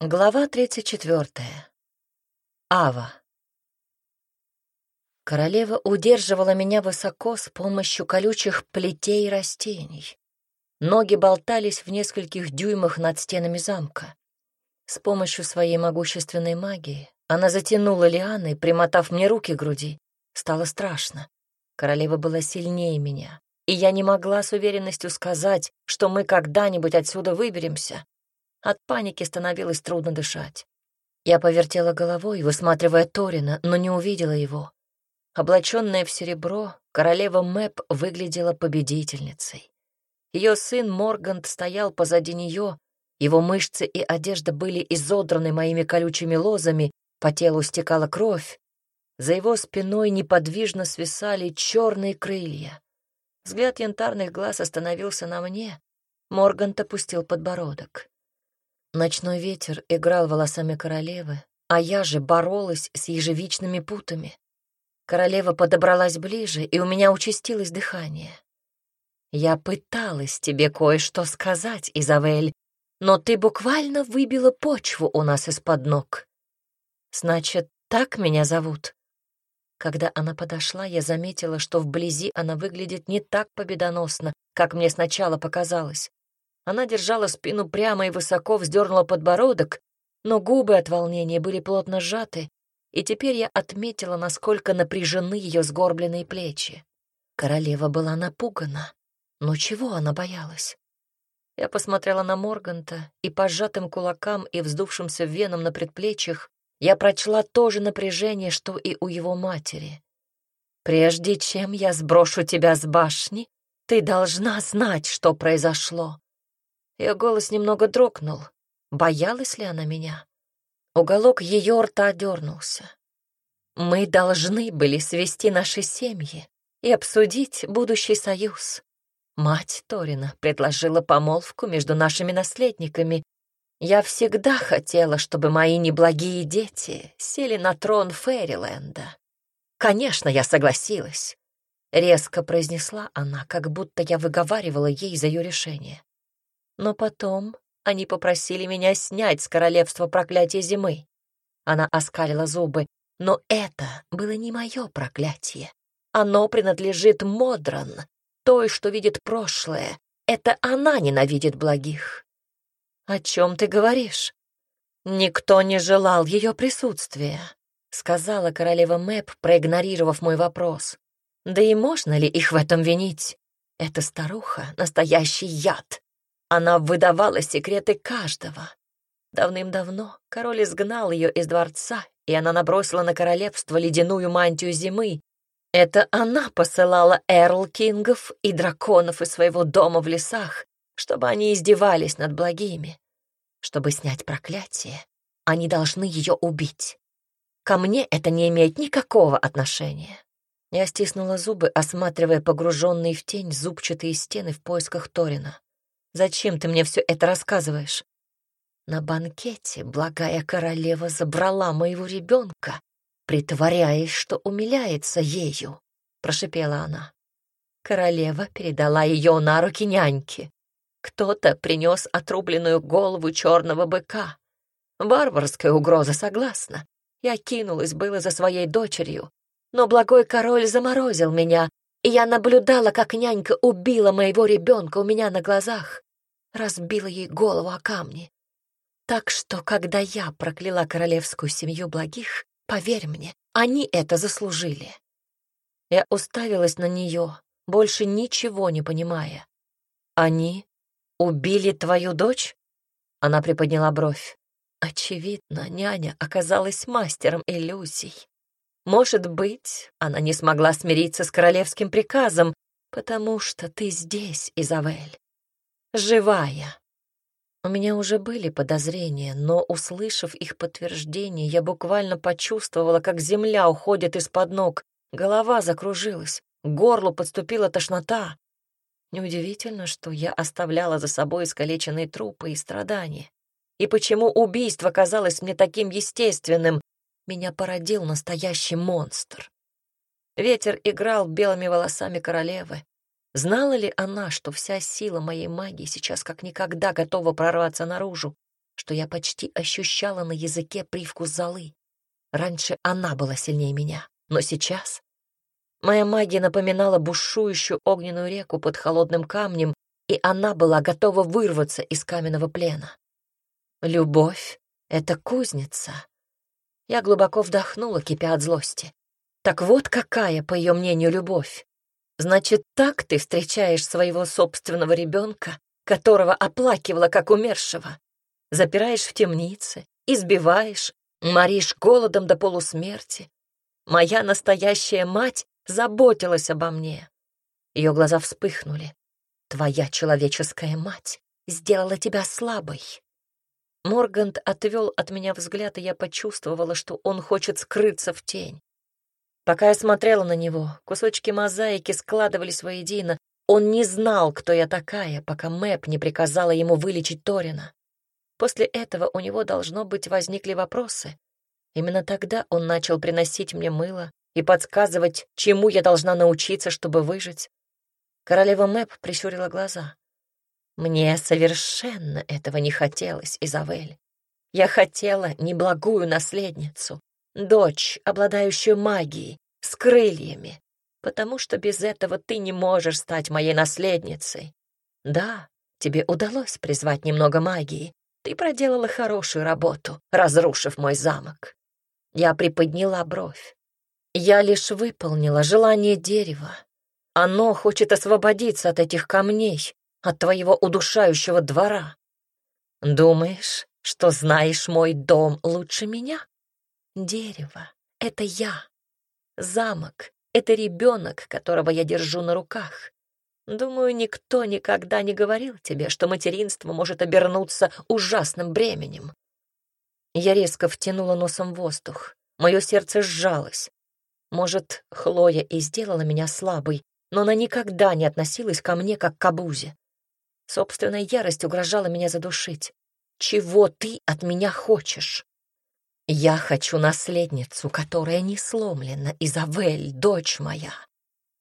Глава 34. Ава. Королева удерживала меня высоко с помощью колючих плетей и растений. Ноги болтались в нескольких дюймах над стенами замка. С помощью своей могущественной магии она затянула лианы, примотав мне руки к груди. Стало страшно. Королева была сильнее меня, и я не могла с уверенностью сказать, что мы когда-нибудь отсюда выберемся, от паники становилось трудно дышать. Я повертела головой, высматривая Торина, но не увидела его. Облаченная в серебро, королева Мэп выглядела победительницей. Ее сын Моргант стоял позади нее, его мышцы и одежда были изодраны моими колючими лозами, по телу стекала кровь. За его спиной неподвижно свисали черные крылья. Взгляд янтарных глаз остановился на мне. Моргант опустил подбородок. Ночной ветер играл волосами королевы, а я же боролась с ежевичными путами. Королева подобралась ближе, и у меня участилось дыхание. «Я пыталась тебе кое-что сказать, Изавель, но ты буквально выбила почву у нас из-под ног. Значит, так меня зовут?» Когда она подошла, я заметила, что вблизи она выглядит не так победоносно, как мне сначала показалось. Она держала спину прямо и высоко вздернула подбородок, но губы от волнения были плотно сжаты, и теперь я отметила, насколько напряжены ее сгорбленные плечи. Королева была напугана, но чего она боялась? Я посмотрела на Морганта, и по сжатым кулакам и вздувшимся венам на предплечьях я прочла то же напряжение, что и у его матери. «Прежде чем я сброшу тебя с башни, ты должна знать, что произошло. Ее голос немного дрогнул. Боялась ли она меня? Уголок ее рта дернулся. Мы должны были свести наши семьи и обсудить будущий союз. Мать Торина предложила помолвку между нашими наследниками. Я всегда хотела, чтобы мои неблагие дети сели на трон Фэриленда. Конечно, я согласилась. Резко произнесла она, как будто я выговаривала ей за ее решение. Но потом они попросили меня снять с королевства проклятие зимы. Она оскалила зубы. Но это было не мое проклятие. Оно принадлежит Модран, той, что видит прошлое. Это она ненавидит благих. О чем ты говоришь? Никто не желал ее присутствия, сказала королева Мэп, проигнорировав мой вопрос. Да и можно ли их в этом винить? Эта старуха — настоящий яд. Она выдавала секреты каждого. Давным-давно король изгнал ее из дворца, и она набросила на королевство ледяную мантию зимы. Это она посылала Эрл Кингов и драконов из своего дома в лесах, чтобы они издевались над благими. Чтобы снять проклятие, они должны ее убить. Ко мне это не имеет никакого отношения. Я стиснула зубы, осматривая погруженные в тень зубчатые стены в поисках Торина. Зачем ты мне все это рассказываешь? На банкете благая королева забрала моего ребенка, притворяясь, что умиляется ею, прошипела она. Королева передала ее на руки няньки. Кто-то принес отрубленную голову черного быка. Варварская угроза, согласна. Я кинулась было за своей дочерью, но благой король заморозил меня, я наблюдала, как нянька убила моего ребенка у меня на глазах, разбила ей голову о камни. Так что, когда я прокляла королевскую семью благих, поверь мне, они это заслужили. Я уставилась на нее, больше ничего не понимая. Они убили твою дочь? Она приподняла бровь. Очевидно, няня оказалась мастером иллюзий. Может быть, она не смогла смириться с королевским приказом, потому что ты здесь, Изавель. Живая. У меня уже были подозрения, но, услышав их подтверждение, я буквально почувствовала, как земля уходит из-под ног, голова закружилась, горлу подступила тошнота. Неудивительно, что я оставляла за собой искалеченные трупы и страдания. И почему убийство казалось мне таким естественным, меня породил настоящий монстр. Ветер играл белыми волосами королевы. Знала ли она, что вся сила моей магии сейчас как никогда готова прорваться наружу? что я почти ощущала на языке привкус золы. Раньше она была сильнее меня, но сейчас... Моя магия напоминала бушующую огненную реку под холодным камнем, и она была готова вырваться из каменного плена. Любовь — это кузница. Я глубоко вдохнула, кипя от злости. Так вот какая, по ее мнению, любовь. Значит, так ты встречаешь своего собственного ребенка, которого оплакивала как умершего. Запираешь в темнице, избиваешь, моришь голодом до полусмерти. Моя настоящая мать заботилась обо мне. Ее глаза вспыхнули. Твоя человеческая мать сделала тебя слабой. Моргант отвел от меня взгляд, и я почувствовала, что он хочет скрыться в тень. Пока я смотрела на него, кусочки мозаики складывались воедино. Он не знал, кто я такая, пока Мэп не приказала ему вылечить Торина. После этого у него, должно быть, возникли вопросы. Именно тогда он начал приносить мне мыло и подсказывать, чему я должна научиться, чтобы выжить. Королева Мэп прищурила глаза. Мне совершенно этого не хотелось, Изавель. Я хотела неблагую наследницу, дочь, обладающую магией, с крыльями, потому что без этого ты не можешь стать моей наследницей. Да, тебе удалось призвать немного магии. Ты проделала хорошую работу, разрушив мой замок. Я приподняла бровь. Я лишь выполнила желание дерева. Оно хочет освободиться от этих камней, от твоего удушающего двора. Думаешь, что знаешь мой дом лучше меня? Дерево — это я. Замок — это ребенок, которого я держу на руках. Думаю, никто никогда не говорил тебе, что материнство может обернуться ужасным бременем. Я резко втянула носом воздух. Мое сердце сжалось. Может, Хлоя и сделала меня слабой, но она никогда не относилась ко мне как к обузе. Собственная ярость угрожала меня задушить. «Чего ты от меня хочешь?» Я хочу наследницу, которая не сломлена, Изавель, дочь моя.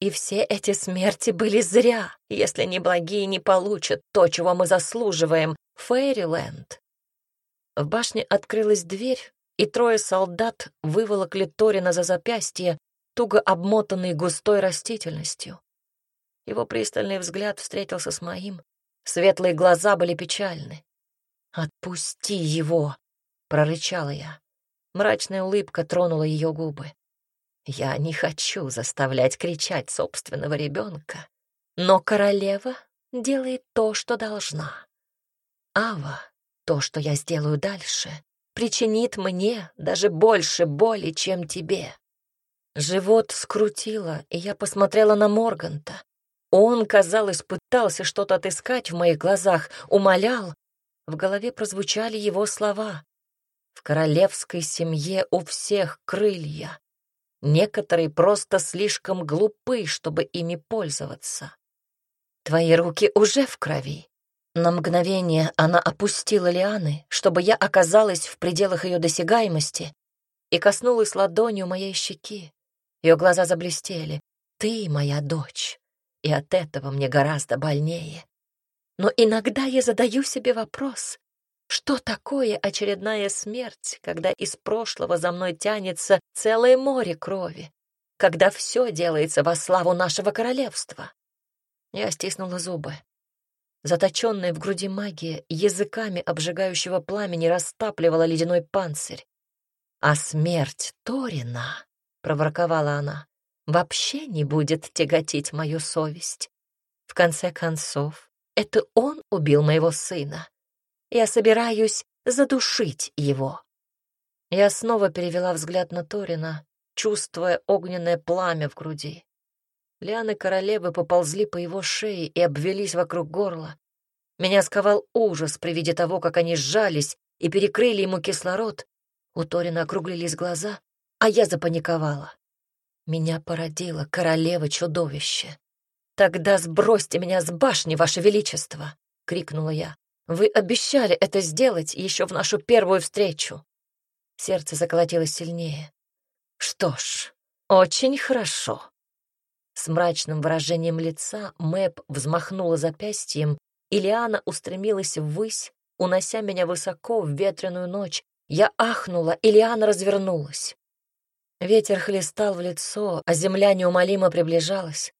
И все эти смерти были зря, если неблагие не получат то, чего мы заслуживаем, Фейриленд. В башне открылась дверь, и трое солдат выволокли Торина за запястье, туго обмотанный густой растительностью. Его пристальный взгляд встретился с моим. Светлые глаза были печальны. «Отпусти его!» — прорычала я. Мрачная улыбка тронула ее губы. Я не хочу заставлять кричать собственного ребенка, но королева делает то, что должна. Ава, то, что я сделаю дальше, причинит мне даже больше боли, чем тебе. Живот скрутило, и я посмотрела на Морганта. Он, казалось, пытался что-то отыскать в моих глазах, умолял. В голове прозвучали его слова. В королевской семье у всех крылья. Некоторые просто слишком глупы, чтобы ими пользоваться. Твои руки уже в крови. На мгновение она опустила лианы, чтобы я оказалась в пределах ее досягаемости, и коснулась ладонью моей щеки. Ее глаза заблестели. «Ты моя дочь, и от этого мне гораздо больнее. Но иногда я задаю себе вопрос, что такое очередная смерть, когда из прошлого за мной тянется целое море крови, когда все делается во славу нашего королевства? Я стиснула зубы. Заточенная в груди магия языками обжигающего пламени растапливала ледяной панцирь. «А смерть Торина», — проворковала она, — «вообще не будет тяготить мою совесть. В конце концов, это он убил моего сына. Я собираюсь задушить его. Я снова перевела взгляд на Торина, чувствуя огненное пламя в груди. Лианы королевы поползли по его шее и обвелись вокруг горла. Меня сковал ужас при виде того, как они сжались и перекрыли ему кислород. У Торина округлились глаза, а я запаниковала. Меня породило королева-чудовище. «Тогда сбросьте меня с башни, Ваше Величество!» — крикнула я. Вы обещали это сделать еще в нашу первую встречу. Сердце заколотилось сильнее. Что ж, очень хорошо. С мрачным выражением лица Мэп взмахнула запястьем, и Лиана устремилась ввысь, унося меня высоко в ветреную ночь. Я ахнула, и Лиана развернулась. Ветер хлестал в лицо, а земля неумолимо приближалась.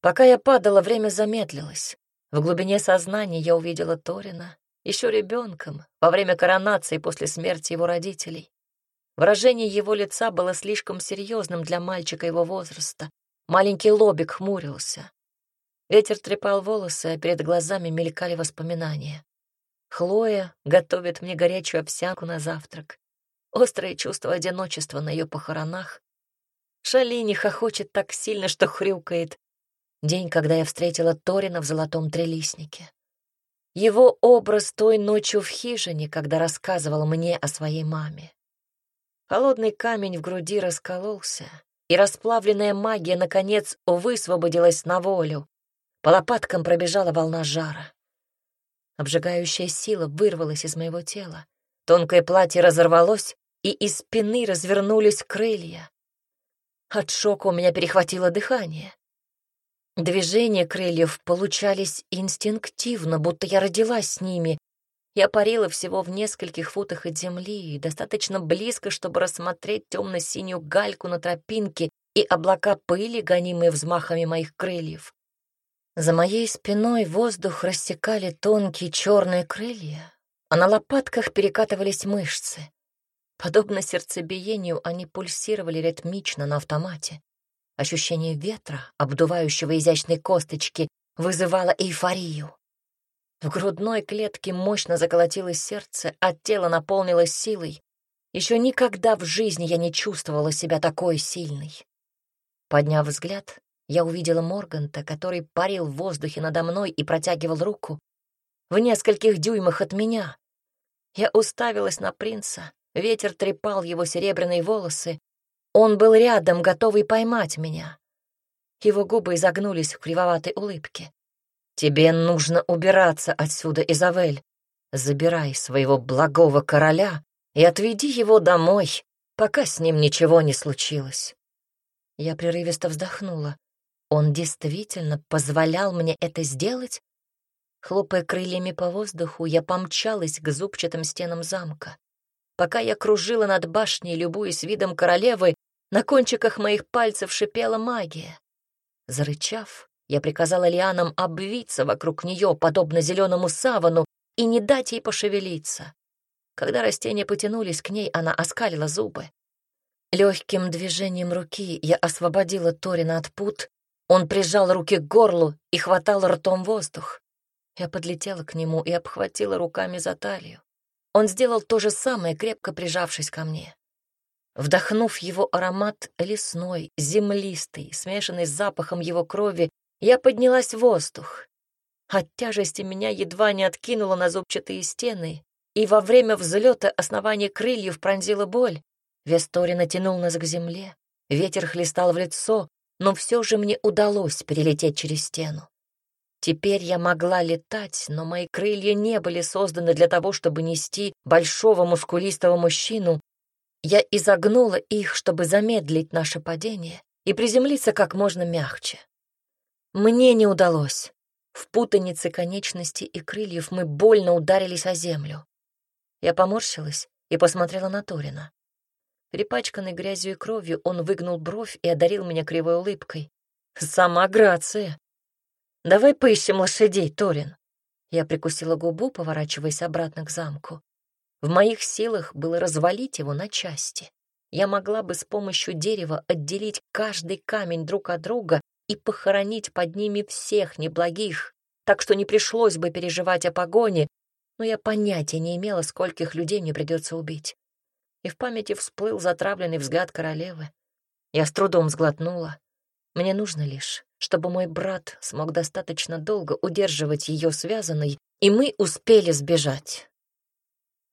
Пока я падала, время замедлилось. В глубине сознания я увидела Торина, еще ребенком, во время коронации после смерти его родителей. Выражение его лица было слишком серьезным для мальчика его возраста. Маленький лобик хмурился. Ветер трепал волосы, а перед глазами мелькали воспоминания. Хлоя готовит мне горячую овсянку на завтрак. Острое чувство одиночества на ее похоронах. Шалини хохочет так сильно, что хрюкает. День, когда я встретила Торина в золотом трелиснике. Его образ той ночью в хижине, когда рассказывал мне о своей маме. Холодный камень в груди раскололся, и расплавленная магия, наконец, высвободилась на волю. По лопаткам пробежала волна жара. Обжигающая сила вырвалась из моего тела. Тонкое платье разорвалось, и из спины развернулись крылья. От шока у меня перехватило дыхание. Движения крыльев получались инстинктивно, будто я родилась с ними, я парила всего в нескольких футах от земли, достаточно близко, чтобы рассмотреть темно-синюю гальку на тропинке и облака пыли, гонимые взмахами моих крыльев. За моей спиной воздух рассекали тонкие черные крылья, а на лопатках перекатывались мышцы. Подобно сердцебиению, они пульсировали ритмично на автомате. Ощущение ветра, обдувающего изящные косточки, вызывало эйфорию. В грудной клетке мощно заколотилось сердце, а тело наполнилось силой. Еще никогда в жизни я не чувствовала себя такой сильной. Подняв взгляд, я увидела Морганта, который парил в воздухе надо мной и протягивал руку. В нескольких дюймах от меня. Я уставилась на принца, ветер трепал его серебряные волосы. Он был рядом, готовый поймать меня. Его губы изогнулись в кривоватой улыбке. Тебе нужно убираться отсюда, Изавель. Забирай своего благого короля и отведи его домой, пока с ним ничего не случилось. Я прерывисто вздохнула. Он действительно позволял мне это сделать? Хлопая крыльями по воздуху, я помчалась к зубчатым стенам замка. Пока я кружила над башней, любуясь видом королевы, на кончиках моих пальцев шипела магия. Зарычав, я приказала лианам обвиться вокруг нее, подобно зеленому савану, и не дать ей пошевелиться. Когда растения потянулись к ней, она оскалила зубы. Легким движением руки я освободила Торина от пут. Он прижал руки к горлу и хватал ртом воздух. Я подлетела к нему и обхватила руками за талию. Он сделал то же самое, крепко прижавшись ко мне. Вдохнув его аромат лесной, землистый, смешанный с запахом его крови, я поднялась в воздух. От тяжести меня едва не откинуло на зубчатые стены, и во время взлета основание крыльев пронзила боль. Вестори натянул нас к земле, ветер хлестал в лицо, но все же мне удалось перелететь через стену. Теперь я могла летать, но мои крылья не были созданы для того, чтобы нести большого мускулистого мужчину. Я изогнула их, чтобы замедлить наше падение и приземлиться как можно мягче. Мне не удалось. В путанице конечностей и крыльев мы больно ударились о землю. Я поморщилась и посмотрела на Торина. Перепачканный грязью и кровью, он выгнул бровь и одарил меня кривой улыбкой. «Сама грация!» «Давай поищем лошадей, Торин!» Я прикусила губу, поворачиваясь обратно к замку. В моих силах было развалить его на части. Я могла бы с помощью дерева отделить каждый камень друг от друга и похоронить под ними всех неблагих, так что не пришлось бы переживать о погоне, но я понятия не имела, скольких людей мне придется убить. И в памяти всплыл затравленный взгляд королевы. Я с трудом сглотнула. Мне нужно лишь, чтобы мой брат смог достаточно долго удерживать ее связанной, и мы успели сбежать.